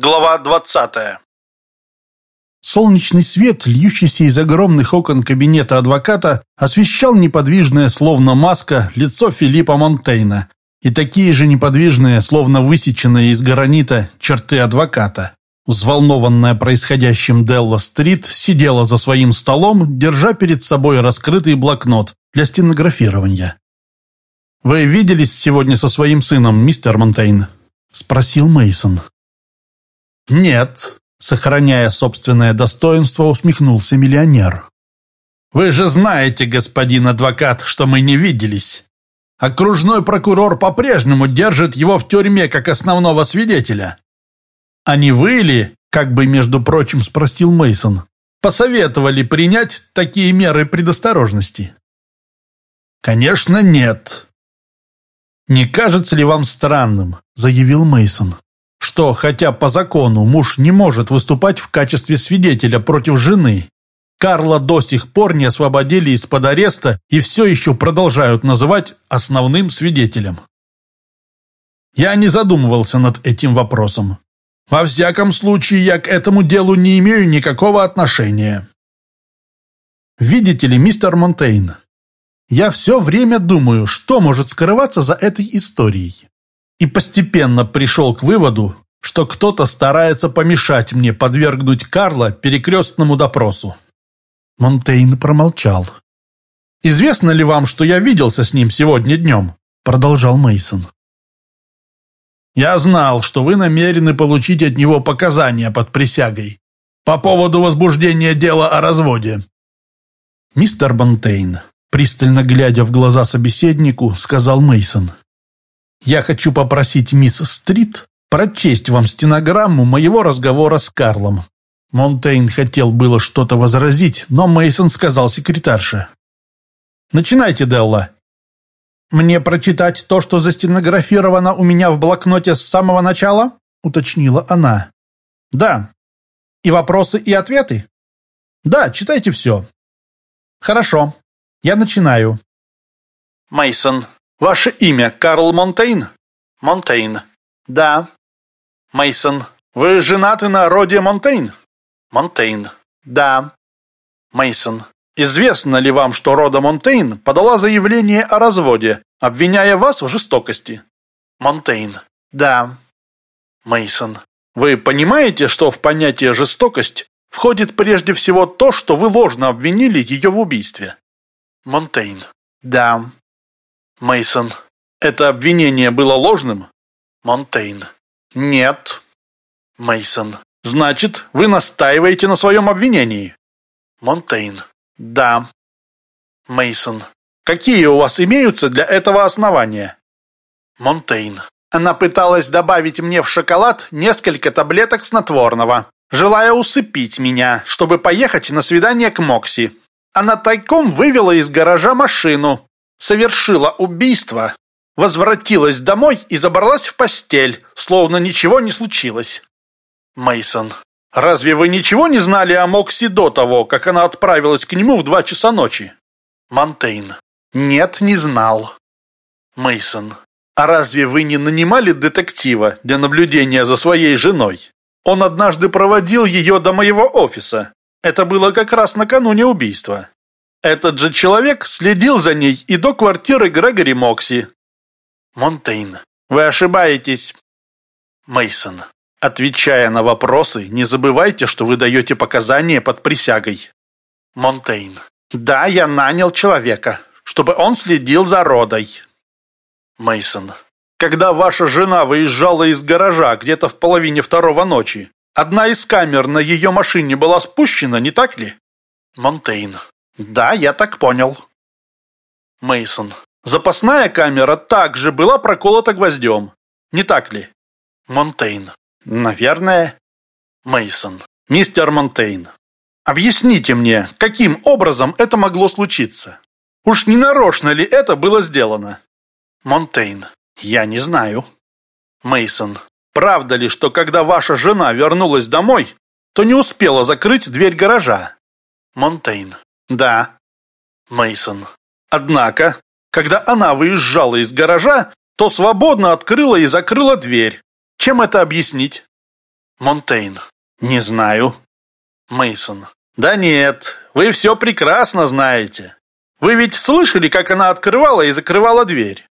Глава двадцатая Солнечный свет, льющийся из огромных окон кабинета адвоката, освещал неподвижное, словно маска, лицо Филиппа Монтейна и такие же неподвижные, словно высеченные из гранита, черты адвоката. Взволнованная происходящим Делла Стрит сидела за своим столом, держа перед собой раскрытый блокнот для стенографирования. «Вы виделись сегодня со своим сыном, мистер Монтейн?» – спросил Мейсон. «Нет», – сохраняя собственное достоинство, усмехнулся миллионер. «Вы же знаете, господин адвокат, что мы не виделись. Окружной прокурор по-прежнему держит его в тюрьме как основного свидетеля. А не вы ли, как бы, между прочим, спросил Мейсон, посоветовали принять такие меры предосторожности? Конечно, нет. Не кажется ли вам странным, заявил Мейсон, что хотя по закону муж не может выступать в качестве свидетеля против жены, Карла до сих пор не освободили из-под ареста и все еще продолжают называть основным свидетелем. Я не задумывался над этим вопросом. Во всяком случае, я к этому делу не имею никакого отношения. Видите ли, мистер Монтейн, я все время думаю, что может скрываться за этой историей. И постепенно пришел к выводу, что кто-то старается помешать мне подвергнуть Карла перекрестному допросу. Монтейн промолчал. «Известно ли вам, что я виделся с ним сегодня днем?» Продолжал Мейсон. «Я знал, что вы намерены получить от него показания под присягой по поводу возбуждения дела о разводе». Мистер Монтейн, пристально глядя в глаза собеседнику, сказал Мейсон: «Я хочу попросить мисс Стрит прочесть вам стенограмму моего разговора с Карлом. Монтейн хотел было что-то возразить, но Мейсон сказал секретарше. «Начинайте, Делла». «Мне прочитать то, что застенографировано у меня в блокноте с самого начала?» — уточнила она. «Да. И вопросы, и ответы?» «Да, читайте все». «Хорошо. Я начинаю». Мейсон. Ваше имя Карл Монтейн? Монтейн. Да. Мейсон. Вы женаты на Роде Монтейн? Монтейн. Да. Мейсон. Известно ли вам, что Рода Монтейн подала заявление о разводе, обвиняя вас в жестокости? Монтейн. Да. Мейсон. Вы понимаете, что в понятие жестокость входит прежде всего то, что вы ложно обвинили ее в убийстве? Монтейн. Да. Мейсон. Это обвинение было ложным? Монтейн. Нет. Мейсон. Значит, вы настаиваете на своем обвинении? Монтейн. Да. Мейсон. Какие у вас имеются для этого основания? Монтейн. Она пыталась добавить мне в шоколад несколько таблеток снотворного, желая усыпить меня, чтобы поехать на свидание к Мокси. Она тайком вывела из гаража машину, совершила убийство, возвратилась домой и забралась в постель, словно ничего не случилось. Мейсон. Разве вы ничего не знали о Мокси до того, как она отправилась к нему в два часа ночи? Монтейн. Нет, не знал. Мейсон. А разве вы не нанимали детектива для наблюдения за своей женой? Он однажды проводил ее до моего офиса. Это было как раз накануне убийства. Этот же человек следил за ней и до квартиры Грегори Мокси. Монтейн. Вы ошибаетесь. Мейсон. Отвечая на вопросы, не забывайте, что вы даете показания под присягой. Монтейн. Да, я нанял человека, чтобы он следил за Родой. Мейсон. Когда ваша жена выезжала из гаража где-то в половине второго ночи, одна из камер на ее машине была спущена, не так ли? Монтейн. Да, я так понял. Мейсон. Запасная камера также была проколота гвоздем, не так ли? Монтейн. Наверное, Мейсон. Мистер Монтейн, объясните мне, каким образом это могло случиться? Уж не нарочно ли это было сделано? Монтейн. Я не знаю. Мейсон. Правда ли, что когда ваша жена вернулась домой, то не успела закрыть дверь гаража? Монтейн. Да. Мейсон. Однако, когда она выезжала из гаража, то свободно открыла и закрыла дверь. Чем это объяснить? Монтейн. Не знаю. Мейсон. Да нет, вы все прекрасно знаете. Вы ведь слышали, как она открывала и закрывала дверь?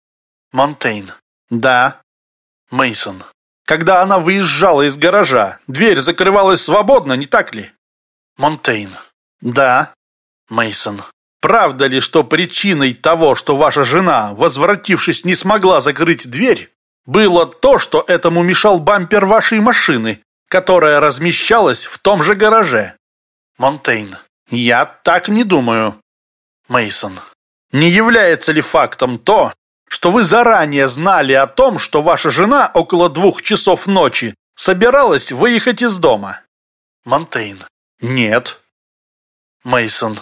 Монтейн. Да. Мейсон. Когда она выезжала из гаража, дверь закрывалась свободно, не так ли? Монтейн. Да. Мейсон. Правда ли, что причиной того, что ваша жена, возвратившись, не смогла закрыть дверь, было то, что этому мешал бампер вашей машины, которая размещалась в том же гараже? Монтейн. Я так не думаю. Мейсон. Не является ли фактом то, что вы заранее знали о том, что ваша жена около двух часов ночи собиралась выехать из дома? Монтейн. Нет. Мейсон.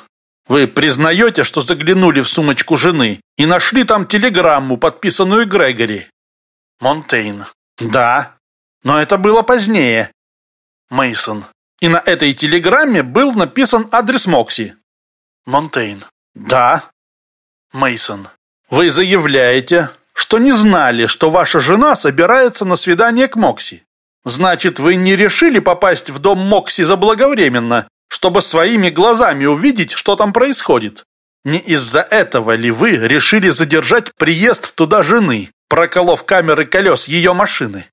Вы признаете, что заглянули в сумочку жены и нашли там телеграмму, подписанную Грегори? Монтейн. Да. Но это было позднее. Мейсон. И на этой телеграмме был написан адрес Мокси. Монтейн. Да. Мейсон. Вы заявляете, что не знали, что ваша жена собирается на свидание к Мокси. Значит, вы не решили попасть в дом Мокси заблаговременно, чтобы своими глазами увидеть, что там происходит. Не из-за этого ли вы решили задержать приезд туда жены, проколов камеры колес ее машины?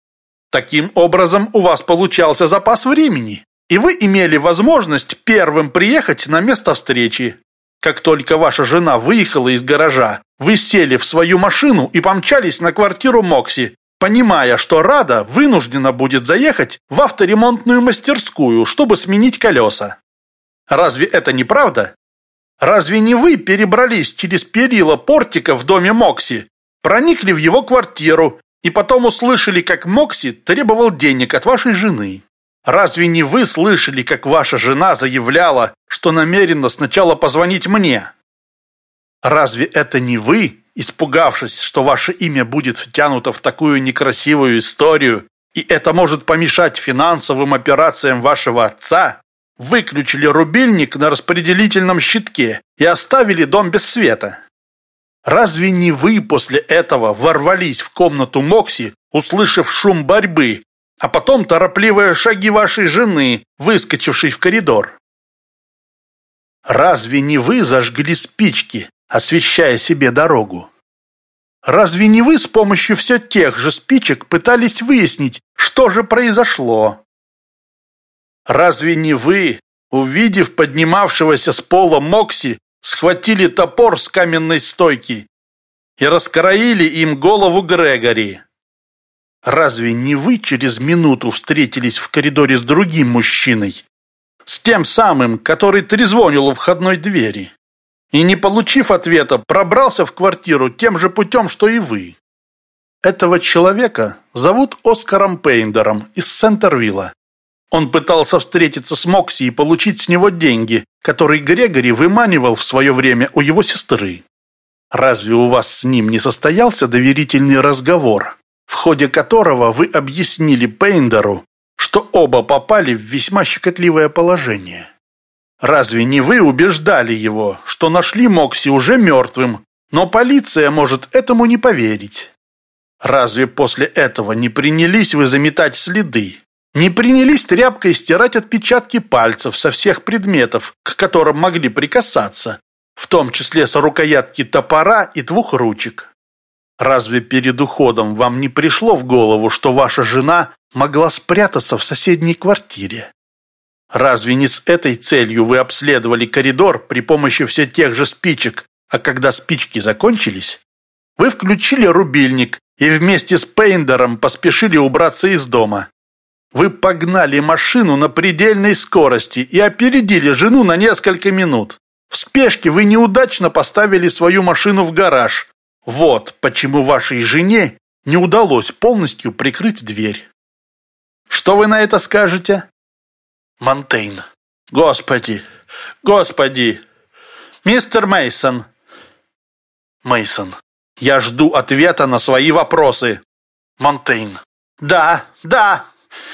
Таким образом, у вас получался запас времени, и вы имели возможность первым приехать на место встречи. Как только ваша жена выехала из гаража, вы сели в свою машину и помчались на квартиру Мокси, понимая, что Рада вынуждена будет заехать в авторемонтную мастерскую, чтобы сменить колеса. Разве это не правда? Разве не вы перебрались через перила портика в доме Мокси, проникли в его квартиру и потом услышали, как Мокси требовал денег от вашей жены? Разве не вы слышали, как ваша жена заявляла, что намерена сначала позвонить мне? Разве это не вы, испугавшись, что ваше имя будет втянуто в такую некрасивую историю, и это может помешать финансовым операциям вашего отца, выключили рубильник на распределительном щитке и оставили дом без света? Разве не вы после этого ворвались в комнату Мокси, услышав шум борьбы, а потом торопливые шаги вашей жены, выскочившей в коридор? Разве не вы зажгли спички, освещая себе дорогу? Разве не вы с помощью все тех же спичек пытались выяснить, что же произошло? Разве не вы, увидев поднимавшегося с пола Мокси, схватили топор с каменной стойки и раскроили им голову Грегори? Разве не вы через минуту встретились в коридоре с другим мужчиной, с тем самым, который трезвонил у входной двери? И, не получив ответа, пробрался в квартиру тем же путем, что и вы. Этого человека зовут Оскаром Пейндером из Сентервилла. Он пытался встретиться с Мокси и получить с него деньги, которые Грегори выманивал в свое время у его сестры. Разве у вас с ним не состоялся доверительный разговор, в ходе которого вы объяснили Пейндеру, что оба попали в весьма щекотливое положение? Разве не вы убеждали его, что нашли Мокси уже мертвым, но полиция может этому не поверить? Разве после этого не принялись вы заметать следы, не принялись тряпкой стирать отпечатки пальцев со всех предметов, к которым могли прикасаться, в том числе с рукоятки топора и двух ручек. Разве перед уходом вам не пришло в голову, что ваша жена могла спрятаться в соседней квартире? Разве не с этой целью вы обследовали коридор при помощи все тех же спичек, а когда спички закончились, вы включили рубильник и вместе с Пейндером поспешили убраться из дома? Вы погнали машину на предельной скорости и опередили жену на несколько минут. В спешке вы неудачно поставили свою машину в гараж. Вот почему вашей жене не удалось полностью прикрыть дверь. Что вы на это скажете? Монтейн. Господи, господи. Мистер Мейсон. Мейсон. Я жду ответа на свои вопросы. Монтейн. Да, да,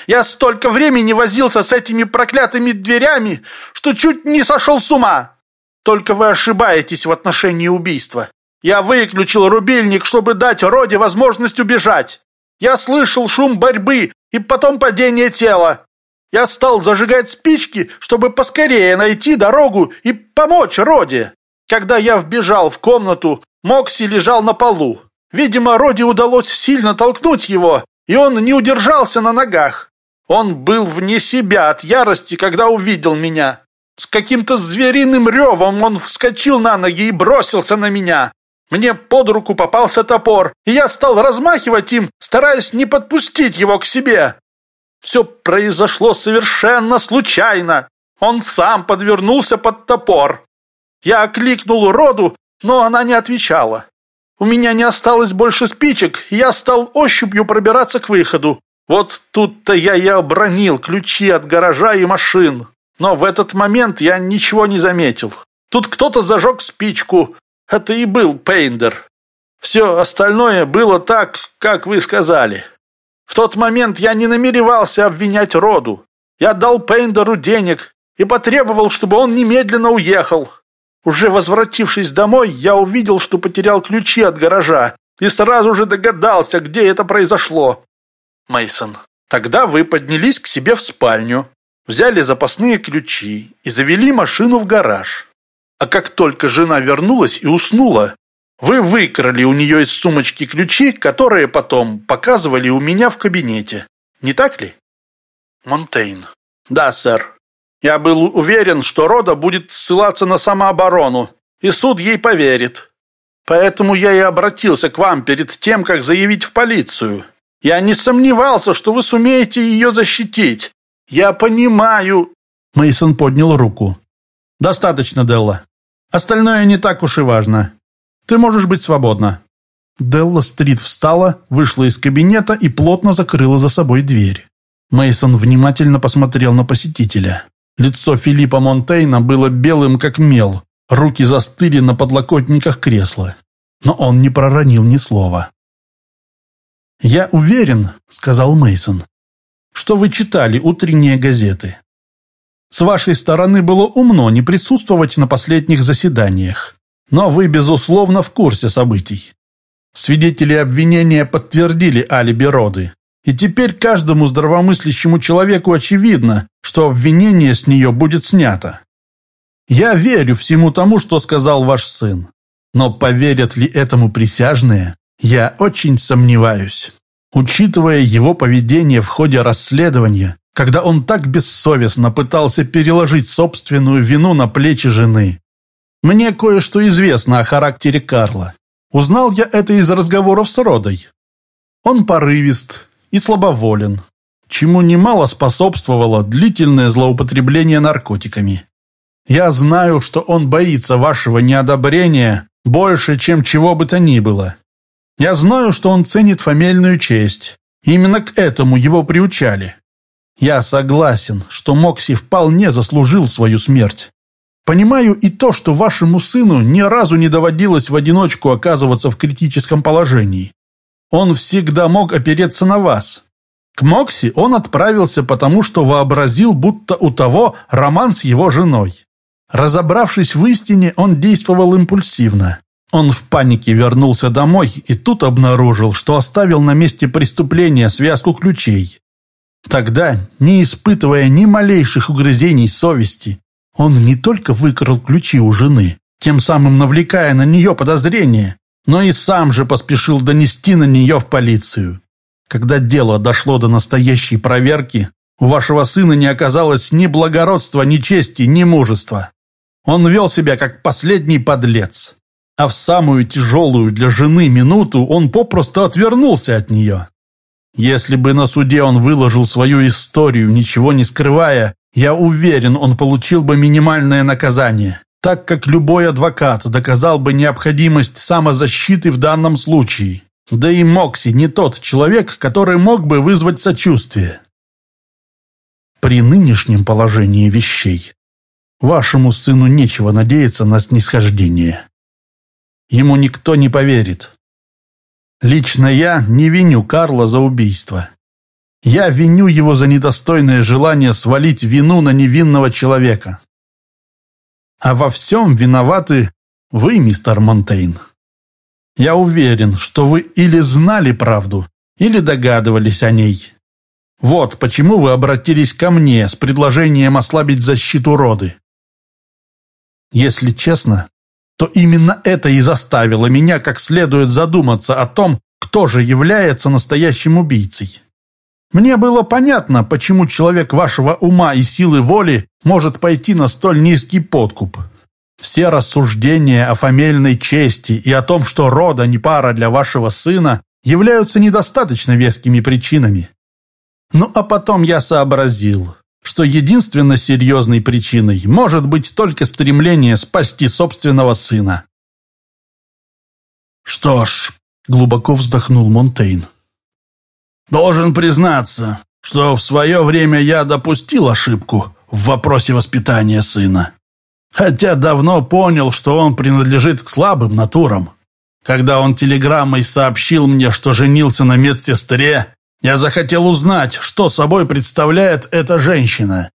я столько времени возился с этими проклятыми дверями, что чуть не сошел с ума. Только вы ошибаетесь в отношении убийства. Я выключил рубильник, чтобы дать Роде возможность убежать. Я слышал шум борьбы и потом падение тела. Я стал зажигать спички, чтобы поскорее найти дорогу и помочь Роде. Когда я вбежал в комнату, Мокси лежал на полу. Видимо, Роди удалось сильно толкнуть его, и он не удержался на ногах. Он был вне себя от ярости, когда увидел меня. С каким-то звериным ревом он вскочил на ноги и бросился на меня. Мне под руку попался топор, и я стал размахивать им, стараясь не подпустить его к себе. Все произошло совершенно случайно. Он сам подвернулся под топор. Я окликнул Роду, но она не отвечала. У меня не осталось больше спичек, и я стал ощупью пробираться к выходу. Вот тут-то я и обронил ключи от гаража и машин. Но в этот момент я ничего не заметил. Тут кто-то зажег спичку. Это и был Пейндер. Все остальное было так, как вы сказали. В тот момент я не намеревался обвинять Роду. Я дал Пейндеру денег и потребовал, чтобы он немедленно уехал. Уже возвратившись домой, я увидел, что потерял ключи от гаража и сразу же догадался, где это произошло. Мейсон. Тогда вы поднялись к себе в спальню, взяли запасные ключи и завели машину в гараж. А как только жена вернулась и уснула, вы выкрали у нее из сумочки ключи, которые потом показывали у меня в кабинете. Не так ли? Монтейн. Да, сэр. Я был уверен, что Рода будет ссылаться на самооборону, и суд ей поверит. Поэтому я и обратился к вам перед тем, как заявить в полицию. Я не сомневался, что вы сумеете ее защитить. Я понимаю...» Мейсон поднял руку. «Достаточно, Делла. Остальное не так уж и важно. Ты можешь быть свободна». Делла Стрит встала, вышла из кабинета и плотно закрыла за собой дверь. Мейсон внимательно посмотрел на посетителя. Лицо Филиппа Монтейна было белым, как мел. Руки застыли на подлокотниках кресла. Но он не проронил ни слова. «Я уверен», — сказал Мейсон, — «что вы читали утренние газеты. С вашей стороны было умно не присутствовать на последних заседаниях. Но вы, безусловно, в курсе событий. Свидетели обвинения подтвердили алиби Роды. И теперь каждому здравомыслящему человеку очевидно, что обвинение с нее будет снято. Я верю всему тому, что сказал ваш сын. Но поверят ли этому присяжные, я очень сомневаюсь. Учитывая его поведение в ходе расследования, когда он так бессовестно пытался переложить собственную вину на плечи жены, мне кое-что известно о характере Карла. Узнал я это из разговоров с Родой. Он порывист и слабоволен, чему немало способствовало длительное злоупотребление наркотиками. Я знаю, что он боится вашего неодобрения больше, чем чего бы то ни было. Я знаю, что он ценит фамильную честь. Именно к этому его приучали. Я согласен, что Мокси вполне заслужил свою смерть. Понимаю и то, что вашему сыну ни разу не доводилось в одиночку оказываться в критическом положении. Он всегда мог опереться на вас. К Мокси он отправился потому, что вообразил, будто у того роман с его женой. Разобравшись в истине, он действовал импульсивно. Он в панике вернулся домой и тут обнаружил, что оставил на месте преступления связку ключей. Тогда, не испытывая ни малейших угрызений совести, он не только выкрал ключи у жены, тем самым навлекая на нее подозрения, но и сам же поспешил донести на нее в полицию. Когда дело дошло до настоящей проверки, у вашего сына не оказалось ни благородства, ни чести, ни мужества. Он вел себя как последний подлец. А в самую тяжелую для жены минуту он попросту отвернулся от нее. Если бы на суде он выложил свою историю, ничего не скрывая, я уверен, он получил бы минимальное наказание, так как любой адвокат доказал бы необходимость самозащиты в данном случае. Да и Мокси не тот человек, который мог бы вызвать сочувствие. При нынешнем положении вещей вашему сыну нечего надеяться на снисхождение. Ему никто не поверит. Лично я не виню Карла за убийство. Я виню его за недостойное желание свалить вину на невинного человека. А во всем виноваты вы, мистер Монтейн. Я уверен, что вы или знали правду, или догадывались о ней. Вот почему вы обратились ко мне с предложением ослабить защиту роды. Если честно, то именно это и заставило меня как следует задуматься о том, кто же является настоящим убийцей. Мне было понятно, почему человек вашего ума и силы воли может пойти на столь низкий подкуп. Все рассуждения о фамильной чести и о том, что рода не пара для вашего сына, являются недостаточно вескими причинами. Ну а потом я сообразил, что единственно серьезной причиной может быть только стремление спасти собственного сына. «Что ж», — глубоко вздохнул Монтейн, — «должен признаться, что в свое время я допустил ошибку в вопросе воспитания сына, хотя давно понял, что он принадлежит к слабым натурам. Когда он телеграммой сообщил мне, что женился на медсестре, я захотел узнать, что собой представляет эта женщина.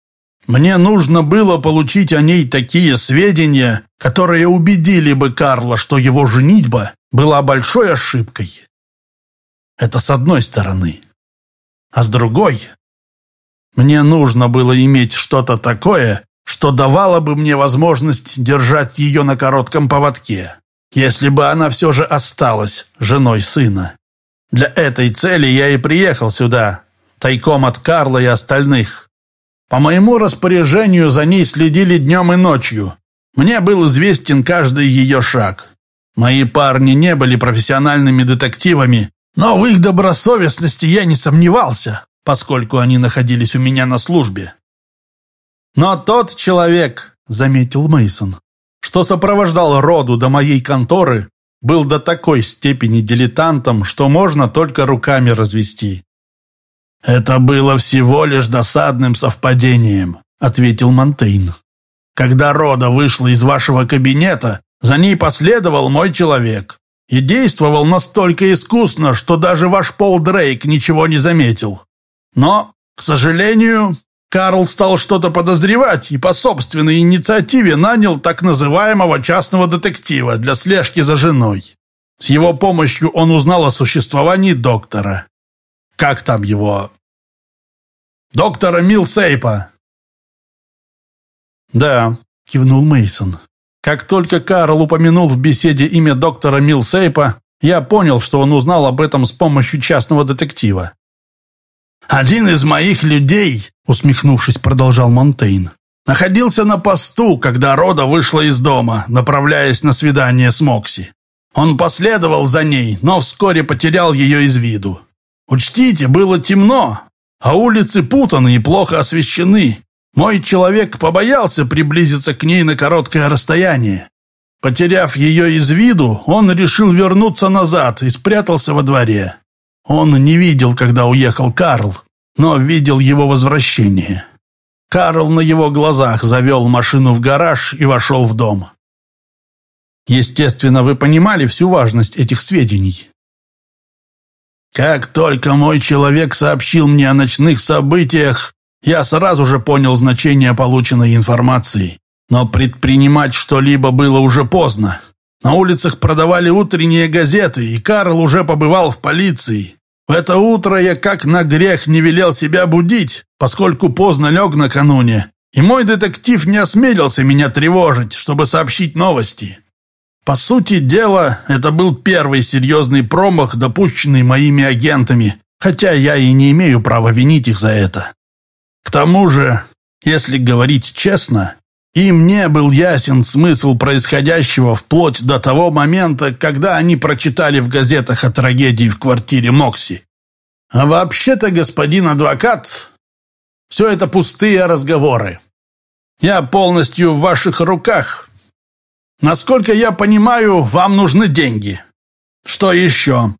Мне нужно было получить о ней такие сведения, которые убедили бы Карла, что его женитьба была большой ошибкой. Это с одной стороны. А с другой, мне нужно было иметь что-то такое, что давало бы мне возможность держать ее на коротком поводке, если бы она все же осталась женой сына. Для этой цели я и приехал сюда, тайком от Карла и остальных. По моему распоряжению за ней следили днем и ночью. Мне был известен каждый ее шаг. Мои парни не были профессиональными детективами, но в их добросовестности я не сомневался, поскольку они находились у меня на службе. Но тот человек, заметил Мейсон, что сопровождал роду до моей конторы, был до такой степени дилетантом, что можно только руками развести. «Это было всего лишь досадным совпадением», — ответил Монтейн. «Когда Рода вышла из вашего кабинета, за ней последовал мой человек и действовал настолько искусно, что даже ваш Пол Дрейк ничего не заметил. Но, к сожалению, Карл стал что-то подозревать и по собственной инициативе нанял так называемого частного детектива для слежки за женой. С его помощью он узнал о существовании доктора. Как там его? Доктора Милсейпа. Да, кивнул Мейсон. Как только Карл упомянул в беседе имя доктора Милсейпа, я понял, что он узнал об этом с помощью частного детектива. «Один из моих людей», — усмехнувшись, продолжал Монтейн, находился на посту, когда Рода вышла из дома, направляясь на свидание с Мокси. Он последовал за ней, но вскоре потерял ее из виду. Учтите, было темно, а улицы путаны и плохо освещены. Мой человек побоялся приблизиться к ней на короткое расстояние. Потеряв ее из виду, он решил вернуться назад и спрятался во дворе. Он не видел, когда уехал Карл, но видел его возвращение. Карл на его глазах завел машину в гараж и вошел в дом. Естественно, вы понимали всю важность этих сведений. Как только мой человек сообщил мне о ночных событиях, я сразу же понял значение полученной информации. Но предпринимать что-либо было уже поздно. На улицах продавали утренние газеты, и Карл уже побывал в полиции. В это утро я как на грех не велел себя будить, поскольку поздно лег накануне, и мой детектив не осмелился меня тревожить, чтобы сообщить новости. По сути дела, это был первый серьезный промах, допущенный моими агентами, хотя я и не имею права винить их за это. К тому же, если говорить честно, им не был ясен смысл происходящего вплоть до того момента, когда они прочитали в газетах о трагедии в квартире Мокси. А вообще-то, господин адвокат, все это пустые разговоры. Я полностью в ваших руках. Насколько я понимаю, вам нужны деньги. Что еще?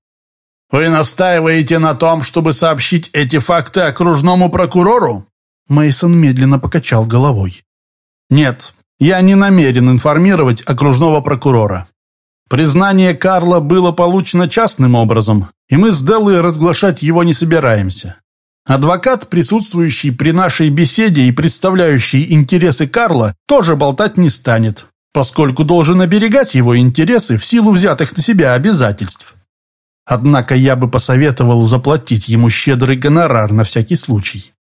Вы настаиваете на том, чтобы сообщить эти факты окружному прокурору? Мейсон медленно покачал головой. Нет, я не намерен информировать окружного прокурора. Признание Карла было получено частным образом, и мы с Деллой разглашать его не собираемся. Адвокат, присутствующий при нашей беседе и представляющий интересы Карла, тоже болтать не станет, поскольку должен оберегать его интересы в силу взятых на себя обязательств. Однако я бы посоветовал заплатить ему щедрый гонорар на всякий случай,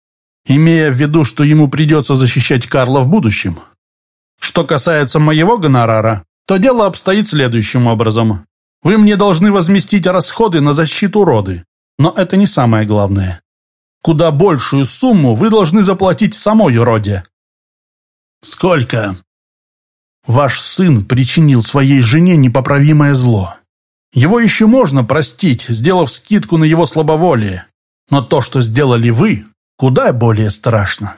имея в виду, что ему придется защищать Карла в будущем. Что касается моего гонорара, то дело обстоит следующим образом. Вы мне должны возместить расходы на защиту роды, но это не самое главное. Куда большую сумму вы должны заплатить самой роде. Сколько? Ваш сын причинил своей жене непоправимое зло. Его еще можно простить, сделав скидку на его слабоволие. Но то, что сделали вы, куда более страшно.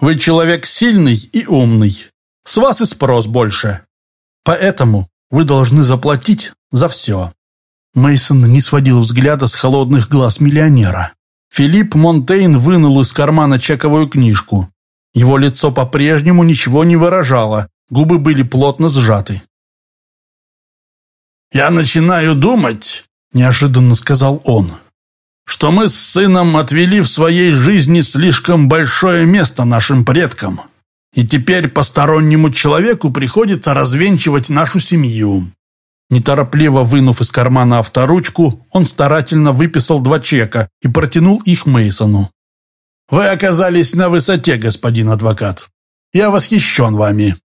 Вы человек сильный и умный. С вас и спрос больше. Поэтому вы должны заплатить за все. Мейсон не сводил взгляда с холодных глаз миллионера. Филипп Монтейн вынул из кармана чековую книжку. Его лицо по-прежнему ничего не выражало, губы были плотно сжаты. «Я начинаю думать», – неожиданно сказал он, «что мы с сыном отвели в своей жизни слишком большое место нашим предкам, и теперь постороннему человеку приходится развенчивать нашу семью». Неторопливо вынув из кармана авторучку, он старательно выписал два чека и протянул их Мейсону. «Вы оказались на высоте, господин адвокат. Я восхищен вами.